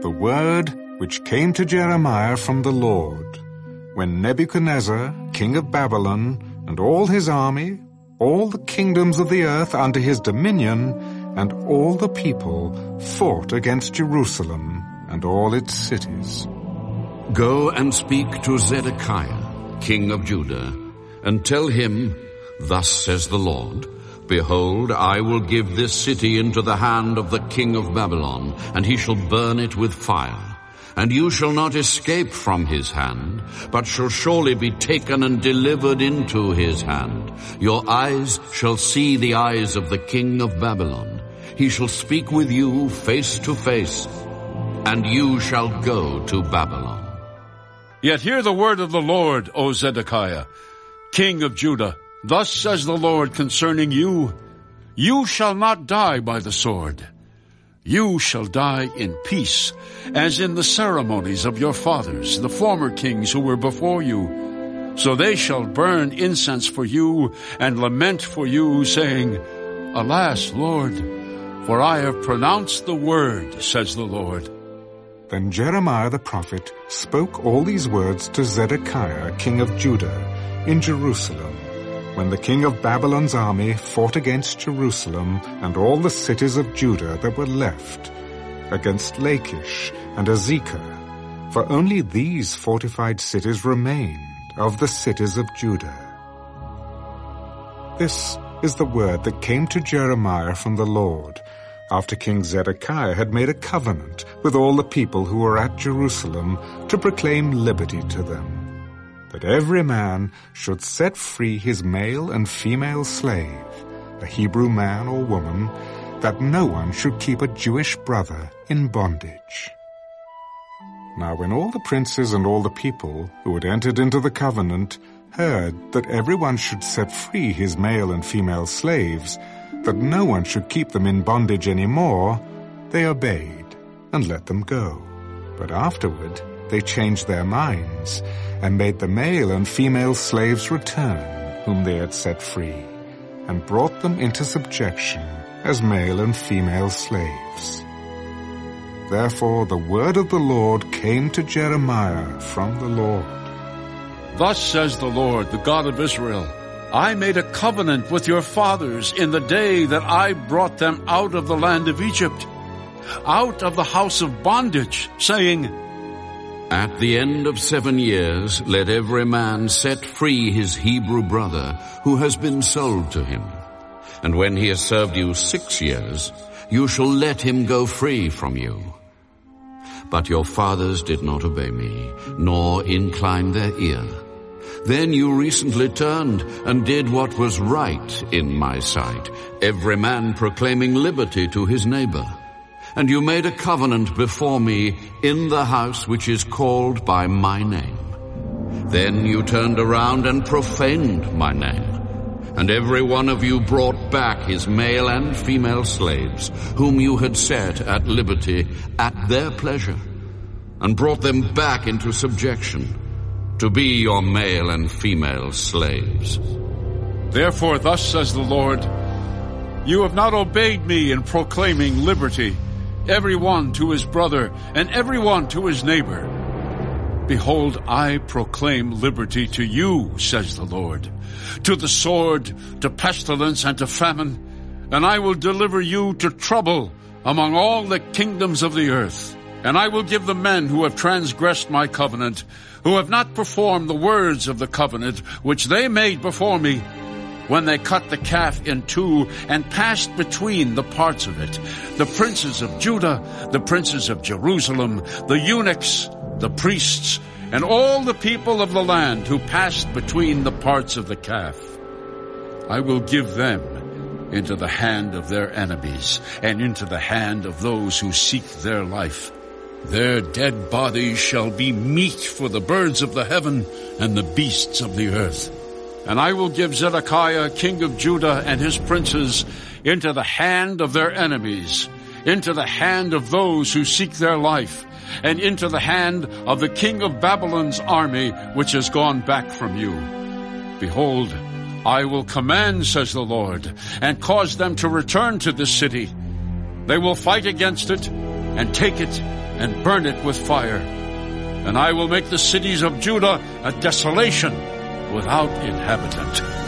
the word which came to Jeremiah from the Lord, when Nebuchadnezzar, king of Babylon, and all his army, all the kingdoms of the earth under his dominion, and all the people fought against Jerusalem and all its cities. Go and speak to Zedekiah, king of Judah, and tell him, Thus says the Lord, Behold, I will give this city into the hand of the king of Babylon, and he shall burn it with fire. And you shall not escape from his hand, but shall surely be taken and delivered into his hand. Your eyes shall see the eyes of the king of Babylon. He shall speak with you face to face, and you shall go to Babylon. Yet hear the word of the Lord, O Zedekiah, king of Judah. Thus says the Lord concerning you, You shall not die by the sword. You shall die in peace, as in the ceremonies of your fathers, the former kings who were before you. So they shall burn incense for you and lament for you, saying, Alas, Lord, for I have pronounced the word, says the Lord. Then Jeremiah the prophet spoke all these words to Zedekiah king of Judah in Jerusalem, when the king of Babylon's army fought against Jerusalem and all the cities of Judah that were left, against Lachish and Azekah, for only these fortified cities remained of the cities of Judah. This is the word that came to Jeremiah from the Lord, after King Zedekiah had made a covenant with all the people who were at Jerusalem to proclaim liberty to them, that every man should set free his male and female slave, a Hebrew man or woman, that no one should keep a Jewish brother in bondage. Now when all the princes and all the people who had entered into the covenant heard that everyone should set free his male and female slaves, that no one should keep them in bondage any more, they obeyed and let them go. But afterward they changed their minds and made the male and female slaves return, whom they had set free, and brought them into subjection as male and female slaves. Therefore the word of the Lord came to Jeremiah from the Lord. Thus says the Lord, the God of Israel, I made a covenant with your fathers in the day that I brought them out of the land of Egypt, out of the house of bondage, saying, At the end of seven years, let every man set free his Hebrew brother who has been sold to him. And when he has served you six years, you shall let him go free from you. But your fathers did not obey me, nor incline their ear. Then you recently turned and did what was right in my sight, every man proclaiming liberty to his neighbor. And you made a covenant before me in the house which is called by my name. Then you turned around and profaned my name. And every one of you brought back his male and female slaves, whom you had set at liberty at their pleasure, and brought them back into subjection to be your male and female slaves. Therefore thus says the Lord, You have not obeyed me in proclaiming liberty, every one to his brother, and every one to his neighbor. Behold, I proclaim liberty to you, says the Lord, to the sword, to pestilence, and to famine, and I will deliver you to trouble among all the kingdoms of the earth. And I will give the men who have transgressed my covenant, who have not performed the words of the covenant which they made before me, when they cut the calf in two and passed between the parts of it, the princes of Judah, the princes of Jerusalem, the eunuchs, the priests, and all the people of the land who passed between the parts of the calf. I will give them into the hand of their enemies and into the hand of those who seek their life. Their dead bodies shall be meat for the birds of the heaven and the beasts of the earth. And I will give Zedekiah, king of Judah, and his princes into the hand of their enemies, into the hand of those who seek their life, and into the hand of the king of Babylon's army, which has gone back from you. Behold, I will command, says the Lord, and cause them to return to this city. They will fight against it, and take it, and burn it with fire. And I will make the cities of Judah a desolation without inhabitant.